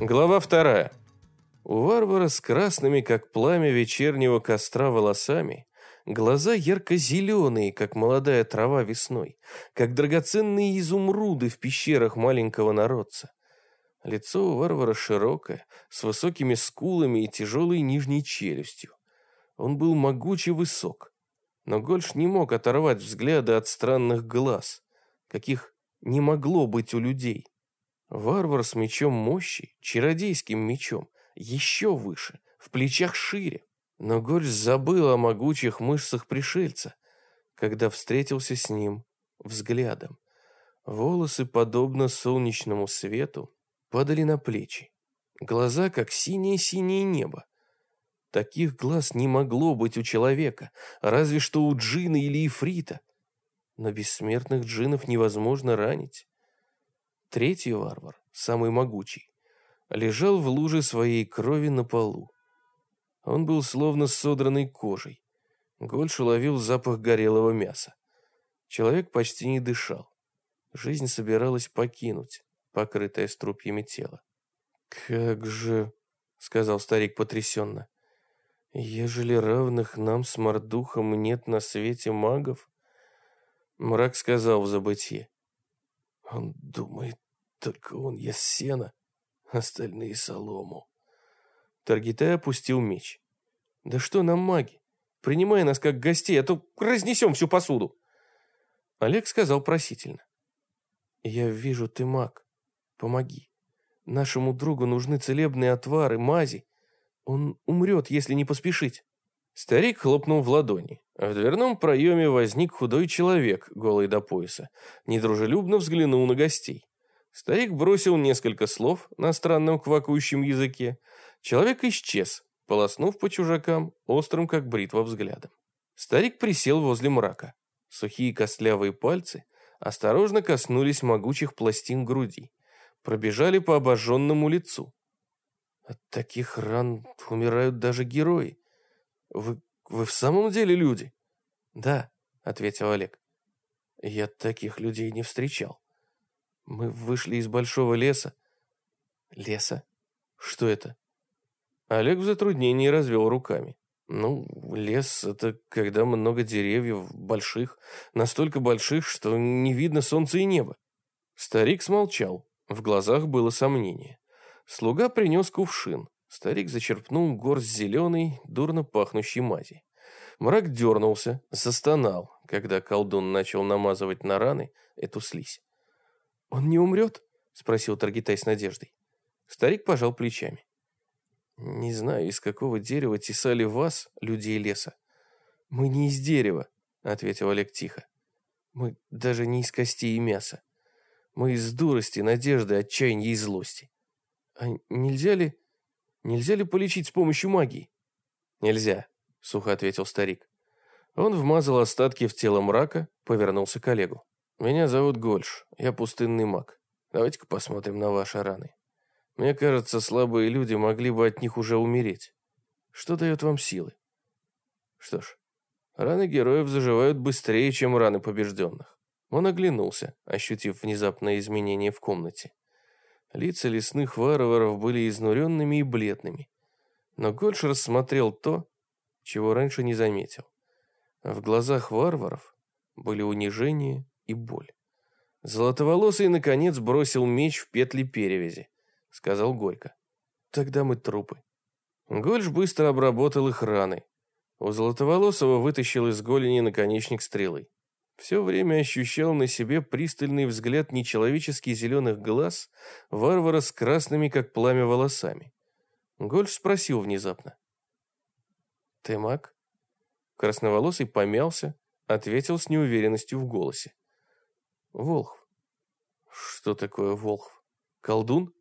Глава вторая. У варвара с красными, как пламя вечернего костра, волосами, глаза ярко-зеленые, как молодая трава весной, как драгоценные изумруды в пещерах маленького народца. Лицо у варвара широкое, с высокими скулами и тяжелой нижней челюстью. Он был могучий высок, но Гольш не мог оторвать взгляды от странных глаз, каких не могло быть у людей. Варвар с мечом мощи, чародейским мечом, еще выше, в плечах шире. Но Гольш забыл о могучих мышцах пришельца, когда встретился с ним взглядом. Волосы, подобно солнечному свету, падали на плечи. Глаза, как синее-синее небо. Таких глаз не могло быть у человека, разве что у джина или ифрита. Но бессмертных джинов невозможно ранить. Третий варвар, самый могучий, лежал в луже своей крови на полу. Он был словно содранной кожей. Гольш уловил запах горелого мяса. Человек почти не дышал. Жизнь собиралась покинуть, покрытое струпьями тело. «Как же...» — сказал старик потрясенно. «Ежели равных нам с Мордухом нет на свете магов...» Мрак сказал в забытье. Он думает, только он ест сено, остальные солому. Таргитай опустил меч. Да что нам маги? Принимай нас как гостей, а то разнесем всю посуду. Олег сказал просительно. Я вижу, ты маг. Помоги. Нашему другу нужны целебные отвары, мази. Он умрет, если не поспешить. Старик хлопнул в ладони. В дверном проеме возник худой человек, голый до пояса. Недружелюбно взглянул на гостей. Старик бросил несколько слов на странном квакающем языке. Человек исчез, полоснув по чужакам, острым как бритва взглядом. Старик присел возле мрака. Сухие костлявые пальцы осторожно коснулись могучих пластин груди. Пробежали по обожженному лицу. От таких ран умирают даже герои. Вы, вы в самом деле люди? Да, ответил Олег. Я таких людей не встречал. Мы вышли из большого леса. Леса? Что это? Олег в затруднении развел руками. Ну, лес — это когда много деревьев, больших, настолько больших, что не видно солнца и неба. Старик смолчал, в глазах было сомнение. Слуга принес кувшин. Старик зачерпнул горсть зеленой, дурно пахнущей мази. Мрак дернулся, застонал, когда колдун начал намазывать на раны эту слизь. «Он не умрет?» — спросил Таргитай с надеждой. Старик пожал плечами. «Не знаю, из какого дерева тесали вас, людей леса. Мы не из дерева», — ответил Олег тихо. «Мы даже не из костей и мяса. Мы из дурости, надежды, отчаяния и злости. А нельзя ли...» Нельзя ли полечить с помощью магии? Нельзя, сухо ответил старик. Он вмазал остатки в тело мрака, повернулся к Олегу. Меня зовут Гольш, я пустынный маг. Давайте-ка посмотрим на ваши раны. Мне кажется, слабые люди могли бы от них уже умереть. Что дает вам силы? Что ж, раны героев заживают быстрее, чем раны побежденных. Он оглянулся, ощутив внезапное изменение в комнате. Лица лесных варваров были изнуренными и бледными. Но Гольш рассмотрел то, чего раньше не заметил. В глазах варваров были унижение и боль. Золотоволосый, наконец, бросил меч в петли перевязи. Сказал горько. Тогда мы трупы. Гольш быстро обработал их раны. У Золотоволосого вытащил из голени наконечник стрелы все время ощущал на себе пристальный взгляд нечеловечески зеленых глаз варвара с красными, как пламя, волосами. Гольф спросил внезапно. «Ты маг?» Красноволосый помялся, ответил с неуверенностью в голосе. «Волхв». «Что такое волхв? Колдун?»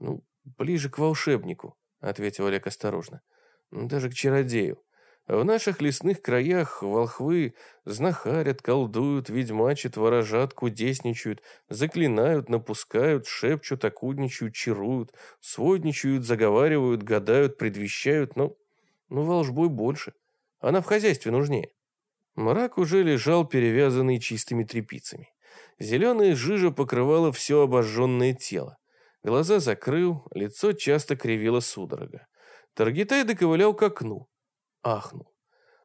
«Ну, ближе к волшебнику», — ответил Олег осторожно. «Даже к чародею. В наших лесных краях волхвы знахарят, колдуют, ведьмачат, ворожат, кудесничают, заклинают, напускают, шепчут, окудничают, чаруют, сводничают, заговаривают, гадают, предвещают, но, ну, волжбой больше. Она в хозяйстве нужнее. Мрак уже лежал перевязанный чистыми тряпицами. Зеленая жижа покрывала все обожженное тело. Глаза закрыл, лицо часто кривило судорога. Таргитай доковылял к окну. Ахнул.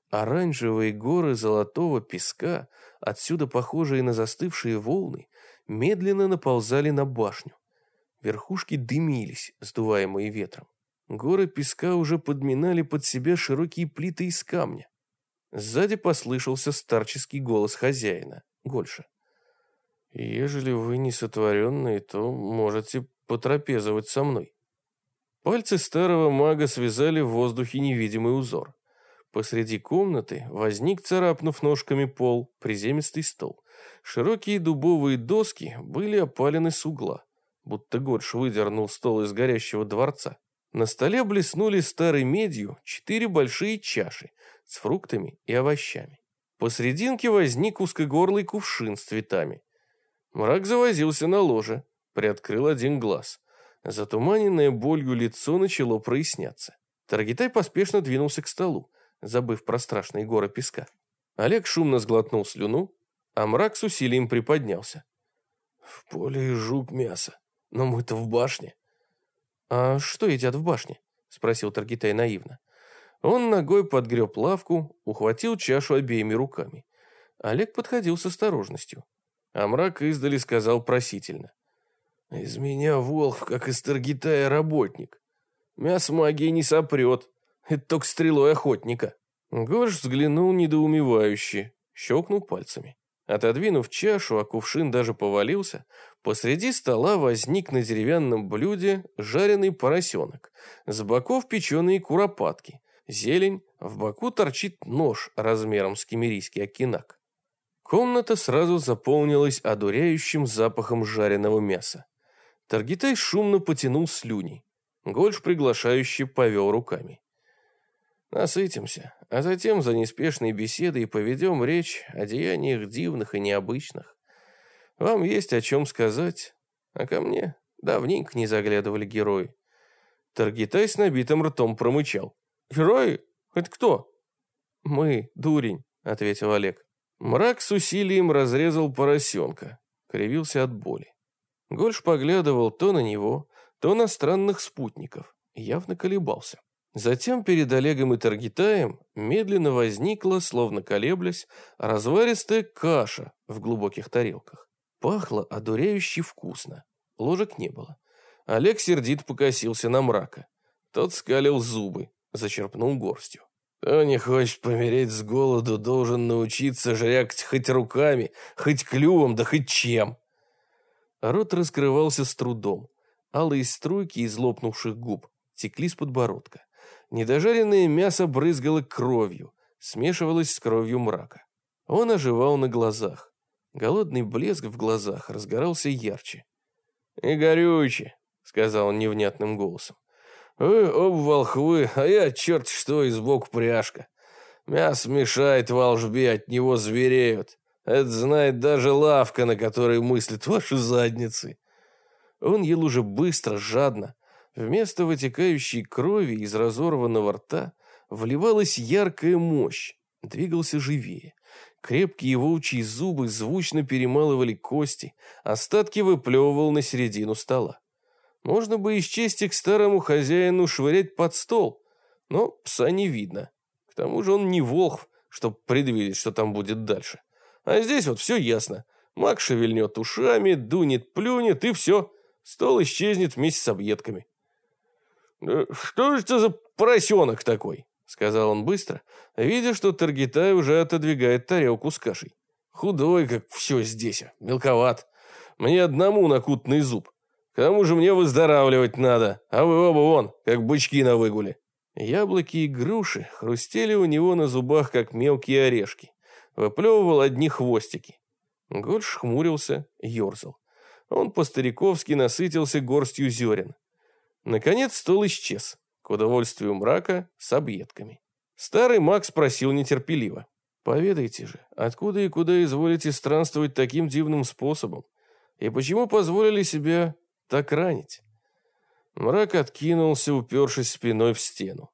Оранжевые горы золотого песка, отсюда похожие на застывшие волны, медленно наползали на башню. Верхушки дымились, сдуваемые ветром. Горы песка уже подминали под себя широкие плиты из камня. Сзади послышался старческий голос хозяина, Гольша. «Ежели вы не сотворенные, то можете потрапезовать со мной». Пальцы старого мага связали в воздухе невидимый узор. Посреди комнаты возник, царапнув ножками пол, приземистый стол. Широкие дубовые доски были опалены с угла, будто Горш выдернул стол из горящего дворца. На столе блеснули старой медью четыре большие чаши с фруктами и овощами. Посрединке возник узкогорлый кувшин с цветами. Мрак завозился на ложе, приоткрыл один глаз. Затуманенное болью лицо начало проясняться. Таргитай поспешно двинулся к столу забыв про страшные горы песка. Олег шумно сглотнул слюну, а мрак с усилием приподнялся. «В поле жук мясо, но мы-то в башне». «А что едят в башне?» — спросил Таргитай наивно. Он ногой подгреб лавку, ухватил чашу обеими руками. Олег подходил с осторожностью. А мрак издали сказал просительно. «Из меня волк, как из Таргитая работник. Мясо магии не сопрет, это только стрелой охотника. Горш взглянул недоумевающе, щелкнул пальцами. Отодвинув чашу, а кувшин даже повалился, посреди стола возник на деревянном блюде жареный поросенок, с боков печеные куропатки, зелень, в боку торчит нож размером с кемерийский окинак. Комната сразу заполнилась одуряющим запахом жареного мяса. Таргитай шумно потянул слюни. Гольш приглашающе повел руками. Насытимся, а затем за неспешной беседой поведем речь о деяниях дивных и необычных. Вам есть о чем сказать, а ко мне давненько не заглядывали герои. Таргитай с набитым ртом промычал. «Герои? Это кто?» «Мы, дурень», — ответил Олег. Мрак с усилием разрезал поросенка, кривился от боли. Гольш поглядывал то на него, то на странных спутников, явно колебался. Затем перед Олегом и Таргитаем медленно возникла, словно колеблясь, разваристая каша в глубоких тарелках. Пахло одуряюще вкусно. Ложек не было. Олег сердит покосился на мрака. Тот скалил зубы, зачерпнул горстью. Кто не хочет помереть с голоду, должен научиться жрякать хоть руками, хоть клювом, да хоть чем. Рот раскрывался с трудом. Алые струйки из лопнувших губ текли с подбородка. Недожаренное мясо брызгало кровью, смешивалось с кровью мрака. Он оживал на глазах. Голодный блеск в глазах разгорался ярче. «И горюче», — сказал он невнятным голосом. «Вы оба волхвы, а я черт что и сбоку пряжка. Мясо мешает волжбе, от него звереют. Это знает даже лавка, на которой мыслят ваши задницы». Он ел уже быстро, жадно, Вместо вытекающей крови из разорванного рта вливалась яркая мощь, двигался живее. Крепкие волчьи зубы звучно перемалывали кости, остатки выплевывал на середину стола. Можно бы из чести к старому хозяину швырять под стол, но пса не видно. К тому же он не волхв, чтоб предвидеть, что там будет дальше. А здесь вот все ясно. Маг шевельнет ушами, дунет, плюнет, и все. Стол исчезнет вместе с объедками. «Э, «Что же это за поросенок такой?» — сказал он быстро, видя, что Таргитай уже отодвигает тарелку с кашей. «Худой, как все здесь, а мелковат. Мне одному накутный зуб. К тому же мне выздоравливать надо, а вы оба вон, как бычки на выгуле». Яблоки и груши хрустели у него на зубах, как мелкие орешки. Выплевывал одни хвостики. Гольш хмурился, ерзал. Он по-стариковски насытился горстью зерен. Наконец стол исчез, к удовольствию мрака, с объедками. Старый маг спросил нетерпеливо. «Поведайте же, откуда и куда изволите странствовать таким дивным способом? И почему позволили себя так ранить?» Мрак откинулся, упершись спиной в стену.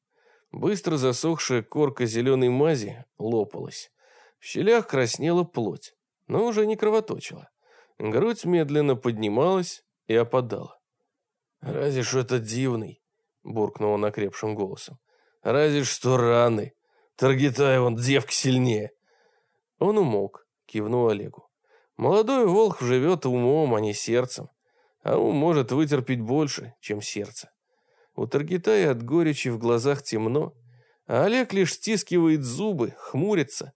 Быстро засохшая корка зеленой мази лопалась. В щелях краснела плоть, но уже не кровоточила. Грудь медленно поднималась и опадала. «Разве что это дивный», — буркнул он окрепшим голосом. «Разве что раны. Таргитай он, девка сильнее». Он умолк, кивнул Олегу. Молодой волк живет умом, а не сердцем. А ум может вытерпеть больше, чем сердце. У Таргитая от горечи в глазах темно, а Олег лишь стискивает зубы, хмурится,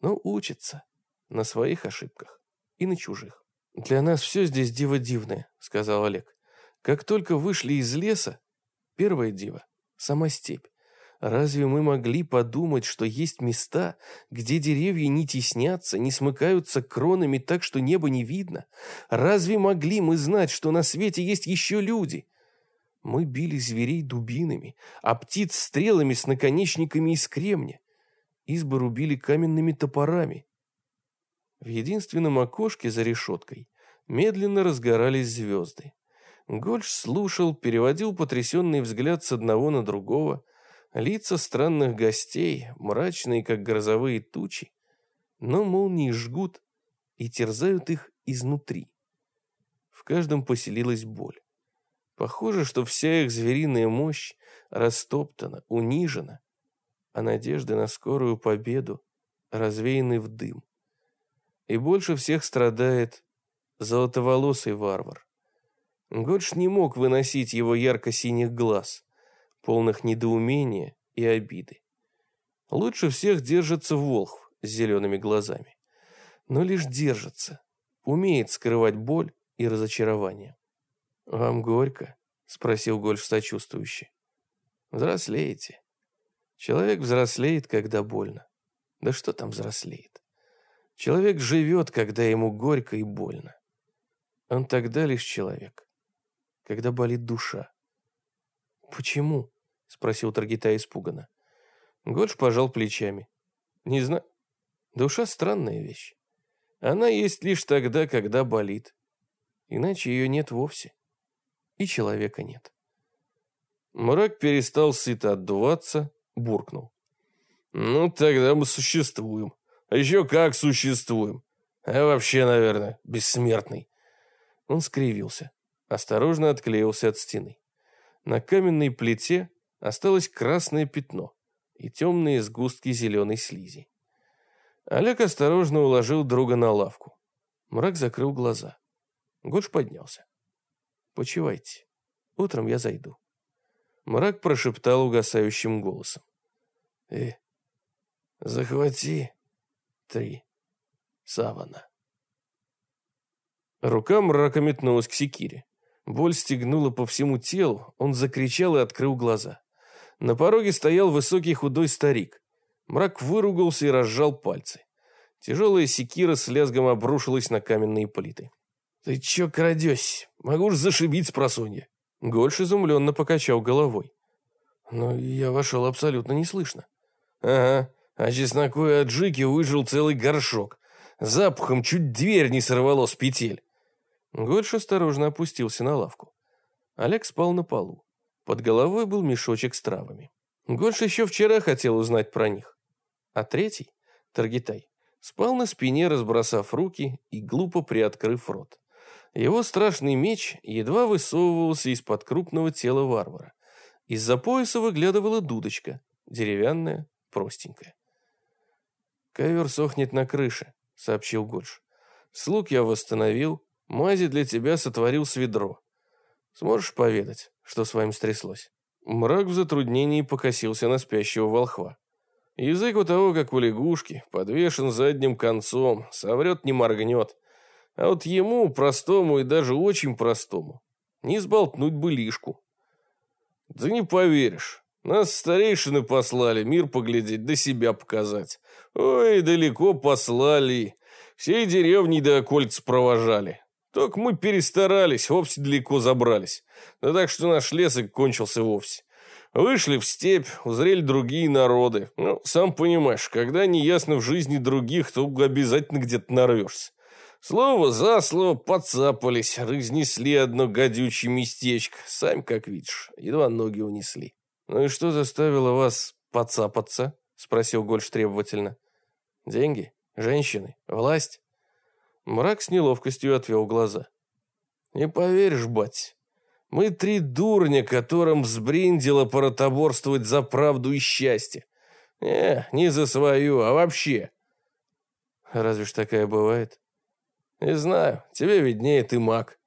но учится на своих ошибках и на чужих. «Для нас все здесь диво дивное», — сказал Олег. «Как только вышли из леса, первое диво — сама степь. Разве мы могли подумать, что есть места, где деревья не теснятся, не смыкаются кронами так, что небо не видно? Разве могли мы знать, что на свете есть еще люди? Мы били зверей дубинами, а птиц стрелами с наконечниками из кремня. Избы рубили каменными топорами. В единственном окошке за решеткой медленно разгорались звезды. Гольш слушал, переводил потрясенный взгляд с одного на другого. Лица странных гостей, мрачные, как грозовые тучи, но молнии жгут и терзают их изнутри. В каждом поселилась боль. Похоже, что вся их звериная мощь растоптана, унижена, а надежды на скорую победу развеяны в дым. И больше всех страдает золотоволосый варвар. Годж не мог выносить его ярко-синих глаз, полных недоумения и обиды. Лучше всех держится Волхв с зелеными глазами. Но лишь держится, умеет скрывать боль и разочарование. «Вам горько?» — спросил Гольш сочувствующе. «Взрослеете. Человек взрослеет, когда больно. Да что там взрослеет? Человек живет, когда ему горько и больно. Он тогда лишь человек, когда болит душа. «Почему?» — спросил Таргитай испуганно. Гольш пожал плечами. «Не знаю. Душа — странная вещь. Она есть лишь тогда, когда болит. Иначе ее нет вовсе и человека нет. Мрак перестал сыто отдуваться, буркнул. «Ну, тогда мы существуем. А еще как существуем. А вообще, наверное, бессмертный». Он скривился, осторожно отклеился от стены. На каменной плите осталось красное пятно и темные сгустки зеленой слизи. Олег осторожно уложил друга на лавку. Мрак закрыл глаза. Гош поднялся. Почивайте. Утром я зайду. Мрак прошептал угасающим голосом. Э, захвати три савана. Рука мрака метнулась к секире. Боль стегнула по всему телу, он закричал и открыл глаза. На пороге стоял высокий худой старик. Мрак выругался и разжал пальцы. Тяжелая секира с лязгом обрушилась на каменные плиты. «Ты чё крадёсь? Могу ж зашибить с просонья!» Гольш изумленно покачал головой. «Но я вошел абсолютно неслышно». «Ага, а чесноку и аджики выжил целый горшок. Запахом чуть дверь не сорвало с петель». Гольш осторожно опустился на лавку. Олег спал на полу. Под головой был мешочек с травами. Гольш еще вчера хотел узнать про них. А третий, Таргитай, спал на спине, разбросав руки и глупо приоткрыв рот. Его страшный меч едва высовывался из-под крупного тела варвара. Из-за пояса выглядывала дудочка, деревянная, простенькая. «Ковер сохнет на крыше», — сообщил Гольш. «Слуг я восстановил, мази для тебя сотворил с ведро. Сможешь поведать, что с вами стряслось?» Мрак в затруднении покосился на спящего волхва. Язык у того, как у лягушки, подвешен задним концом, соврет не моргнет. А вот ему, простому и даже очень простому, не сболтнуть бы лишку. Да не поверишь, нас старейшины послали мир поглядеть, да себя показать. Ой, далеко послали. Всей деревни до окольца провожали. Только мы перестарались, вовсе далеко забрались. Да так что наш лес и кончился вовсе. Вышли в степь, узрели другие народы. Ну, сам понимаешь, когда неясно в жизни других, то обязательно где-то нарвешься. Слово за слово подцапались, разнесли одно гадючее местечко. Сами, как видишь, едва ноги унесли. «Ну и что заставило вас подцапаться?» — спросил Гольш требовательно. «Деньги? Женщины? Власть?» Мрак с неловкостью отвел глаза. «Не поверишь, бать, Мы три дурня, которым взбриндило поротоборствовать за правду и счастье. Не, не за свою, а вообще. Разве ж такая бывает? Не знаю, тебе виднее, ты маг.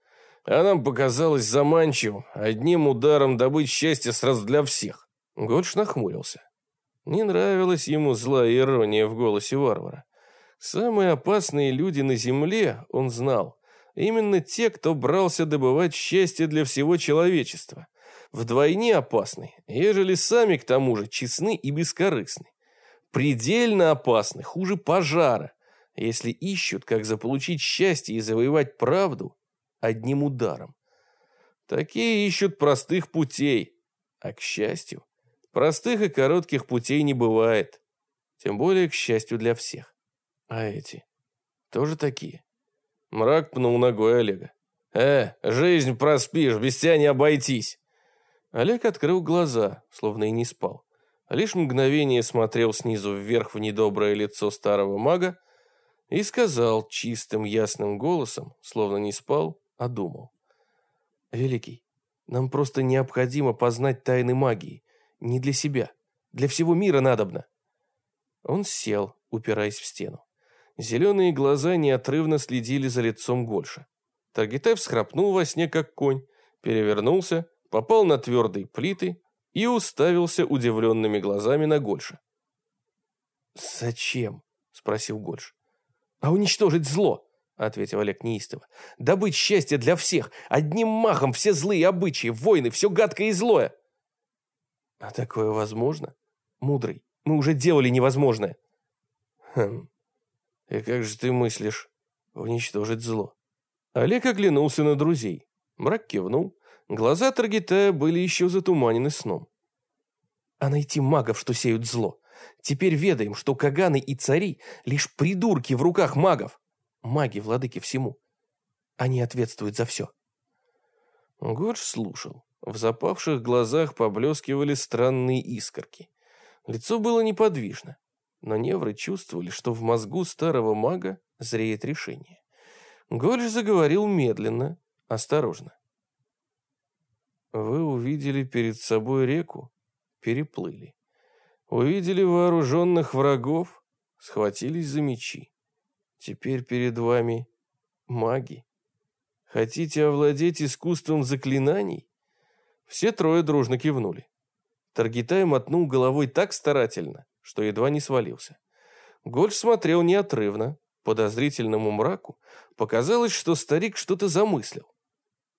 А нам показалось заманчивым одним ударом добыть счастье сразу для всех. Годж нахмурился. Не нравилась ему злая ирония в голосе варвара. Самые опасные люди на земле, он знал, именно те, кто брался добывать счастье для всего человечества. Вдвойне опасны, ежели сами к тому же честны и бескорыстны. Предельно опасны, хуже пожара, если ищут, как заполучить счастье и завоевать правду одним ударом. Такие ищут простых путей, а, к счастью, простых и коротких путей не бывает, тем более, к счастью, для всех. А эти тоже такие. Мрак пнул ногой Олега. «Э, жизнь проспишь, без тебя не обойтись!» Олег открыл глаза, словно и не спал. Лишь мгновение смотрел снизу вверх в недоброе лицо старого мага и сказал чистым ясным голосом, словно не спал, а думал. «Великий, нам просто необходимо познать тайны магии. Не для себя, для всего мира надобно». Он сел, упираясь в стену. Зеленые глаза неотрывно следили за лицом Гольша. Таргитай всхрапнул во сне, как конь, перевернулся, попал на твердые плиты и уставился удивленными глазами на Гольша. «Зачем?» – спросил Гольш. «А уничтожить зло!» – ответил Олег неистово. «Добыть счастье для всех! Одним махом все злые обычаи, войны, все гадкое и злое!» «А такое возможно? Мудрый, мы уже делали невозможное!» «Хм, «И как же ты мыслишь уничтожить зло?» Олег оглянулся на друзей. Мрак кивнул. Глаза Таргитая были еще затуманены сном. «А найти магов, что сеют зло. Теперь ведаем, что каганы и цари — лишь придурки в руках магов. Маги — владыки всему. Они ответствуют за все». Годж слушал. В запавших глазах поблескивали странные искорки. Лицо было неподвижно но невры чувствовали, что в мозгу старого мага зреет решение. Гольш заговорил медленно, осторожно. Вы увидели перед собой реку, переплыли. Увидели вооруженных врагов, схватились за мечи. Теперь перед вами маги. Хотите овладеть искусством заклинаний? Все трое дружно кивнули. Таргитай мотнул головой так старательно, что едва не свалился. Гольш смотрел неотрывно, подозрительному мраку. Показалось, что старик что-то замыслил.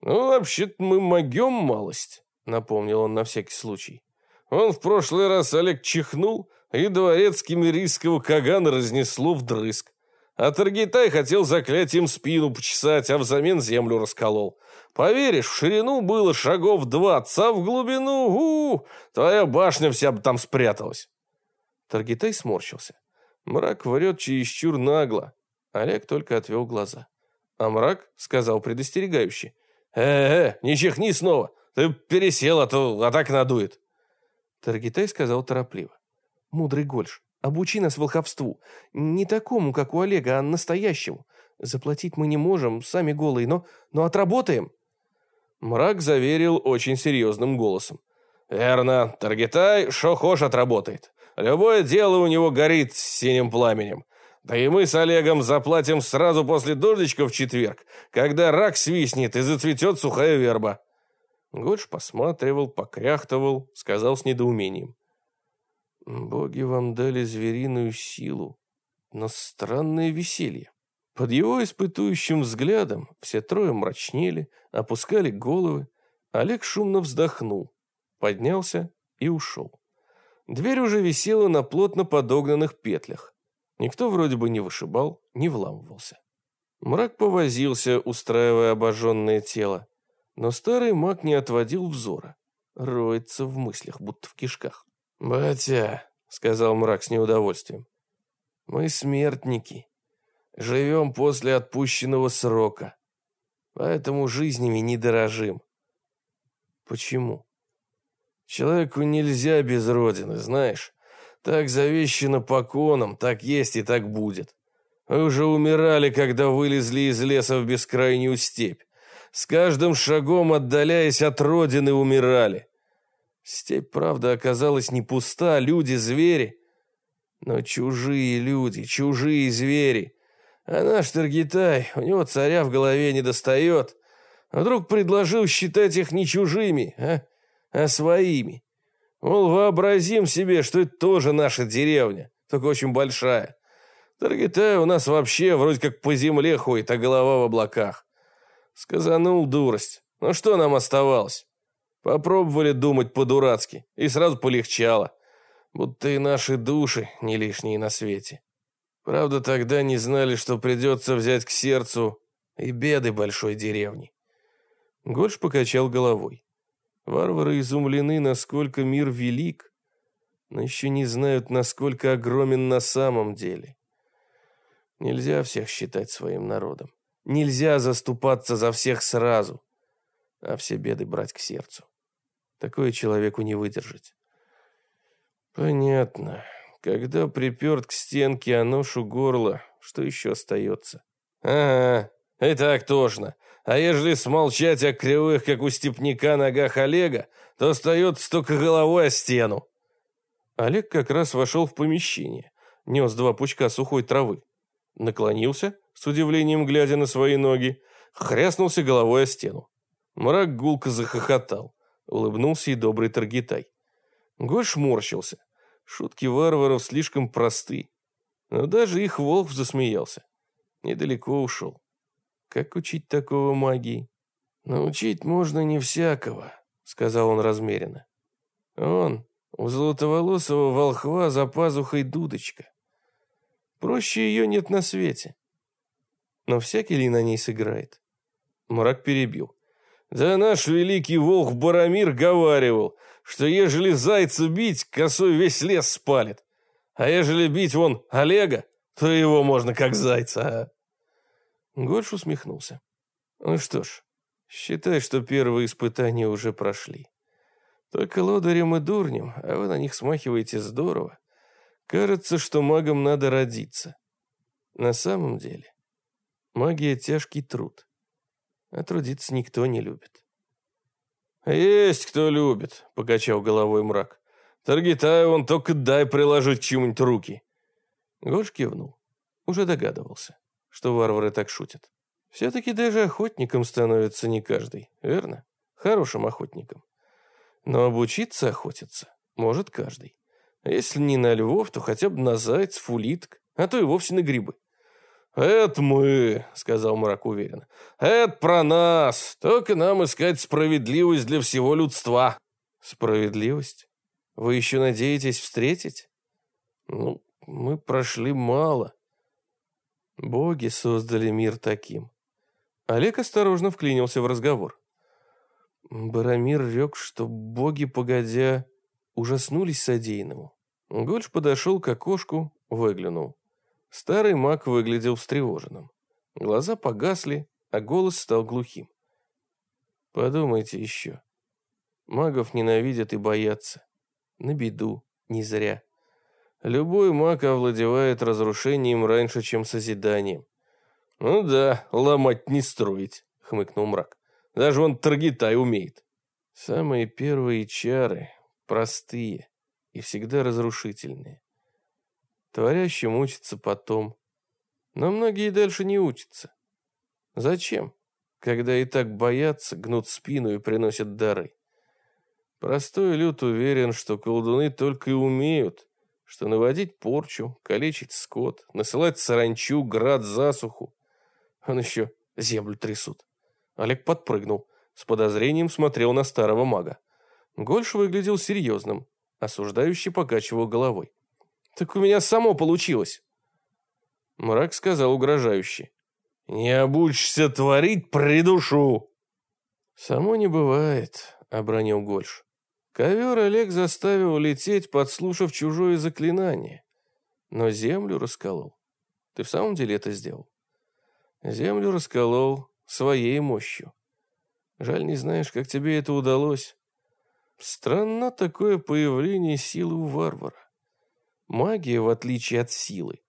«Ну, вообще-то мы могем малость», — напомнил он на всякий случай. Он в прошлый раз Олег чихнул, и дворецкий мирийского Кагана разнесло вдрызг. А Таргитай хотел заклятием спину почесать, а взамен землю расколол. Поверишь, в ширину было шагов двадцать, а в глубину, у, -у твоя башня вся бы там спряталась. Таргитай сморщился. Мрак врет чересчур нагло. Олег только отвел глаза. А мрак сказал предостерегающе. «Э-э, не чихни снова. Ты пересел, а то а так надует». Таргитай сказал торопливо. «Мудрый Гольш, обучи нас волховству. Не такому, как у Олега, а настоящему. Заплатить мы не можем, сами голые, но, но отработаем». Мрак заверил очень серьезным голосом. «Верно, Таргитай, шо хошь отработает. Любое дело у него горит синим пламенем. Да и мы с Олегом заплатим сразу после дождичка в четверг, когда рак свистнет и зацветет сухая верба». Годж посматривал, покряхтывал, сказал с недоумением. «Боги вам дали звериную силу, но странное веселье». Под его испытующим взглядом все трое мрачнели, опускали головы. Олег шумно вздохнул, поднялся и ушел. Дверь уже висела на плотно подогнанных петлях. Никто вроде бы не вышибал, не вламывался. Мрак повозился, устраивая обожженное тело. Но старый маг не отводил взора. Роется в мыслях, будто в кишках. «Батя», — сказал мрак с неудовольствием, — «мы смертники. Живем после отпущенного срока. Поэтому жизнями не дорожим». «Почему?» Человеку нельзя без родины, знаешь. Так завещено поконом, так есть и так будет. Мы уже умирали, когда вылезли из леса в бескрайнюю степь. с каждым шагом отдаляясь от родины, умирали. Степь, правда, оказалась не пуста, люди, звери. Но чужие люди, чужие звери. А наш Таргитай, у него царя в голове не достает. Вдруг предложил считать их не чужими, а, а своими. Мол, вообразим себе, что это тоже наша деревня, только очень большая. Таргитай у нас вообще вроде как по земле ходит, а голова в облаках. Сказанул дурость. Ну что нам оставалось? Попробовали думать по-дурацки, и сразу полегчало. Будто и наши души не лишние на свете. Правда, тогда не знали, что придется взять к сердцу и беды большой деревни. Гольш покачал головой. Варвары изумлены, насколько мир велик, но еще не знают, насколько огромен на самом деле. Нельзя всех считать своим народом. Нельзя заступаться за всех сразу, а все беды брать к сердцу. Такое человеку не выдержать. Понятно. Когда приперт к стенке, а нож у горла, что еще остается? Ага, и так тошно. А ежели смолчать о кривых, как у степняка, ногах Олега, то остается только головой о стену. Олег как раз вошел в помещение, нес два пучка сухой травы. Наклонился, с удивлением глядя на свои ноги, хряснулся головой о стену. Мрак гулко захохотал, улыбнулся и добрый Таргитай. Гош морщился. Шутки варваров слишком просты. Но даже их волк засмеялся. Недалеко ушел. Как учить такого магии? Научить можно не всякого, сказал он размеренно. Он, у золотоволосого волхва за пазухой дудочка. Проще ее нет на свете. Но всякий ли на ней сыграет? Мрак перебил. Да наш великий волк Барамир говаривал, что ежели зайца бить, косой весь лес спалит. А ежели бить вон Олега, то его можно как зайца. Гольш усмехнулся. Ну что ж, считай, что первые испытания уже прошли. Только лодырем и дурнем, а вы на них смахиваете здорово. Кажется, что магам надо родиться. На самом деле, магия – тяжкий труд. А трудиться никто не любит. «Есть кто любит», — покачал головой мрак. «Таргитаю он только дай приложить чему-нибудь руки». Гош кивнул. Уже догадывался, что варвары так шутят. Все-таки даже охотником становится не каждый, верно? Хорошим охотником. Но обучиться охотиться может каждый. Если не на львов, то хотя бы на зайцев, улиток, а то и вовсе на грибы. «Это мы», — сказал мрак уверенно. «Это про нас. Только нам искать справедливость для всего людства». «Справедливость? Вы еще надеетесь встретить?» «Ну, мы прошли мало. Боги создали мир таким». Олег осторожно вклинился в разговор. Барамир рек, что боги, погодя, ужаснулись содеянному. Гольш подошел к окошку, выглянул. Старый маг выглядел встревоженным. Глаза погасли, а голос стал глухим. Подумайте еще. Магов ненавидят и боятся. На беду, не зря. Любой маг овладевает разрушением раньше, чем созиданием. «Ну да, ломать не строить», — хмыкнул мрак. «Даже он Таргитай умеет». Самые первые чары простые и всегда разрушительные. Творящим учится потом. Но многие дальше не учатся. Зачем? Когда и так боятся, гнут спину и приносят дары. Простой люд уверен, что колдуны только и умеют, что наводить порчу, калечить скот, насылать саранчу, град, засуху. Он еще землю трясут. Олег подпрыгнул, с подозрением смотрел на старого мага. Гольш выглядел серьезным, осуждающий покачивал головой. Так у меня само получилось. Мрак сказал угрожающе. Не обучишься творить, придушу. Само не бывает, обронил Гольш. Ковер Олег заставил лететь, подслушав чужое заклинание. Но землю расколол. Ты в самом деле это сделал? Землю расколол своей мощью. Жаль, не знаешь, как тебе это удалось. Странно такое появление силы у варвара. Магия, в отличие от силы,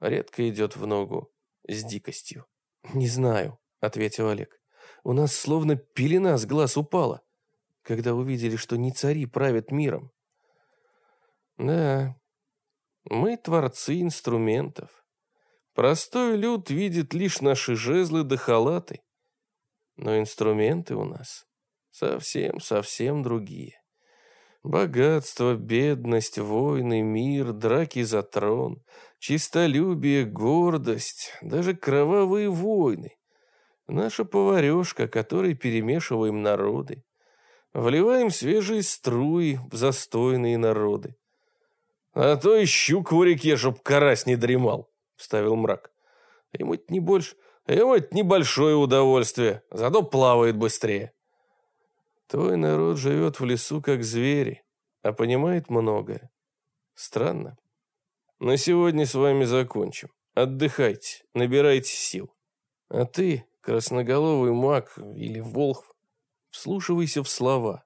редко идет в ногу с дикостью. «Не знаю», — ответил Олег. у нас словно пелена с глаз упала, когда увидели, что не цари правят миром. Да, мы творцы инструментов. Простой люд видит лишь наши жезлы да халаты. Но инструменты у нас совсем-совсем другие. Богатство, бедность, войны, мир, драки за трон, чистолюбие, гордость, даже кровавые войны. Наша поварешка, которой перемешиваем народы. Вливаем свежие струи в застойные народы. А то и щук в реке, чтоб карась не дремал, вставил мрак. Ему это не больше, ему это небольшое удовольствие, зато плавает быстрее. Твой народ живет в лесу, как звери, а понимает многое. Странно. На сегодня с вами закончим. Отдыхайте, набирайте сил. А ты, красноголовый маг или волхв, вслушивайся в слова.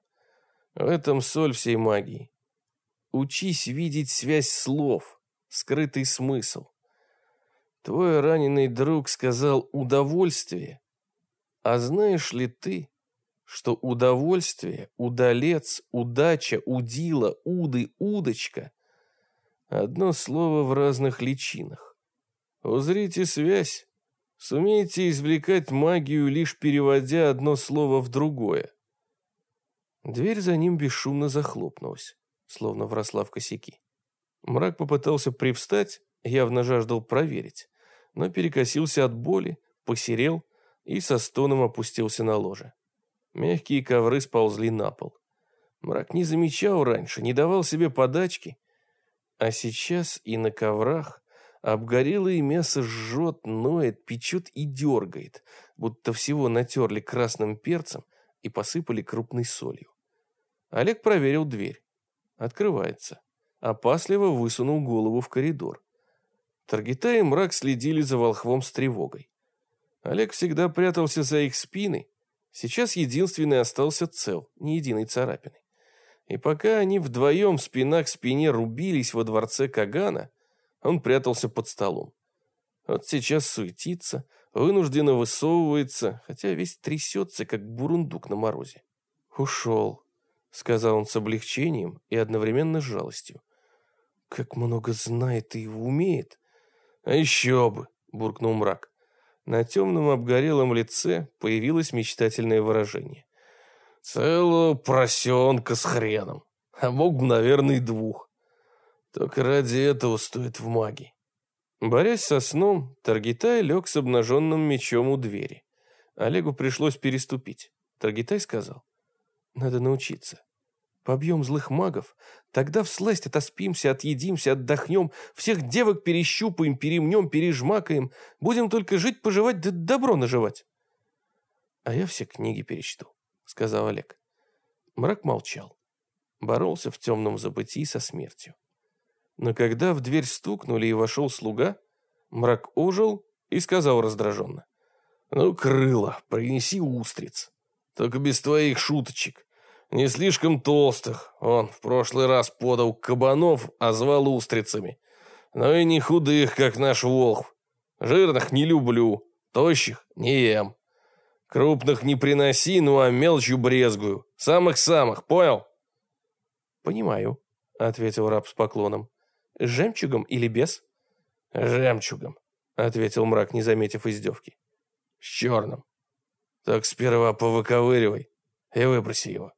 В этом соль всей магии. Учись видеть связь слов, скрытый смысл. Твой раненый друг сказал «удовольствие». А знаешь ли ты, что удовольствие, удалец, удача, удила, уды, удочка – одно слово в разных личинах. Узрите связь, сумеете извлекать магию, лишь переводя одно слово в другое. Дверь за ним бесшумно захлопнулась, словно вросла в косяки. Мрак попытался привстать, явно жаждал проверить, но перекосился от боли, посерел и со стоном опустился на ложе. Мягкие ковры сползли на пол. Мрак не замечал раньше, не давал себе подачки. А сейчас и на коврах обгорелое мясо жжет, ноет, печет и дергает, будто всего натерли красным перцем и посыпали крупной солью. Олег проверил дверь. Открывается. Опасливо высунул голову в коридор. Таргита и мрак следили за волхвом с тревогой. Олег всегда прятался за их спины, Сейчас единственный остался цел, ни единой царапины. И пока они вдвоем спина к спине рубились во дворце Кагана, он прятался под столом. Вот сейчас суетится, вынужденно высовывается, хотя весь трясется, как бурундук на морозе. «Ушел», — сказал он с облегчением и одновременно с жалостью. «Как много знает и умеет». «А еще бы», — буркнул мрак. На темном обгорелом лице появилось мечтательное выражение. «Целого поросенка с хреном, а мог бы, наверное, и двух. Только ради этого стоит в магии». Борясь со сном, Таргитай лег с обнаженным мечом у двери. Олегу пришлось переступить. Таргитай сказал, «Надо научиться. Побьем злых магов, тогда всласть отоспимся, отъедимся, отдохнем, всех девок перещупаем, перемнем, пережмакаем, будем только жить, поживать, да добро наживать. А я все книги перечту, сказал Олег. Мрак молчал, боролся в темном забытии со смертью. Но когда в дверь стукнули и вошел слуга, мрак ожил и сказал раздраженно. «Ну, крыло, принеси устриц. Только без твоих шуточек. Не слишком толстых. Он в прошлый раз подал кабанов, а звал устрицами. Но и не худых, как наш волх. Жирных не люблю, тощих не ем. Крупных не приноси, ну а мелочью брезгую. Самых-самых, понял? Понимаю, ответил раб с поклоном. С жемчугом или без? Жемчугом, ответил мрак, не заметив издевки. С черным. Так сперва повыковыривай и выброси его.